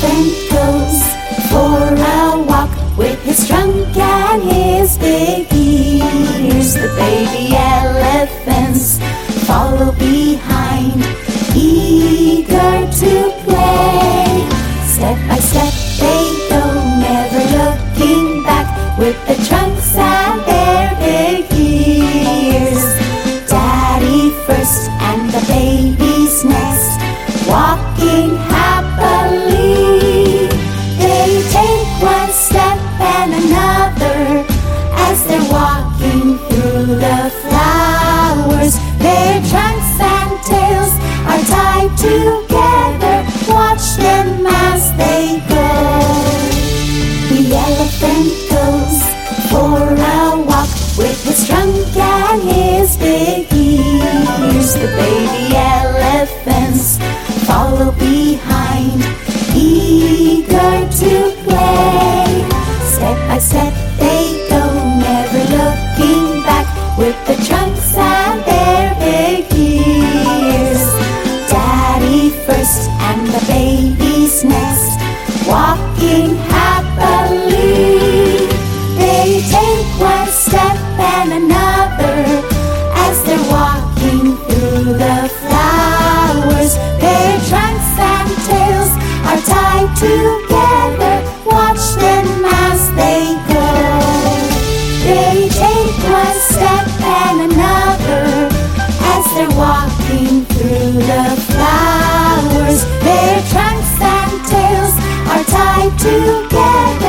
elephant goes for a walk with his trunk and his big ears. The baby elephants follow behind, eager to play. Step by step they go, never looking back with the trunks and their big ears. Daddy first and the babies next, walking happily. Elephant goes for a walk with his trunk and his big ears. The baby elephants follow behind, eager to play. Step by step they go, never looking back, with the trunks and their big ears. Daddy first together.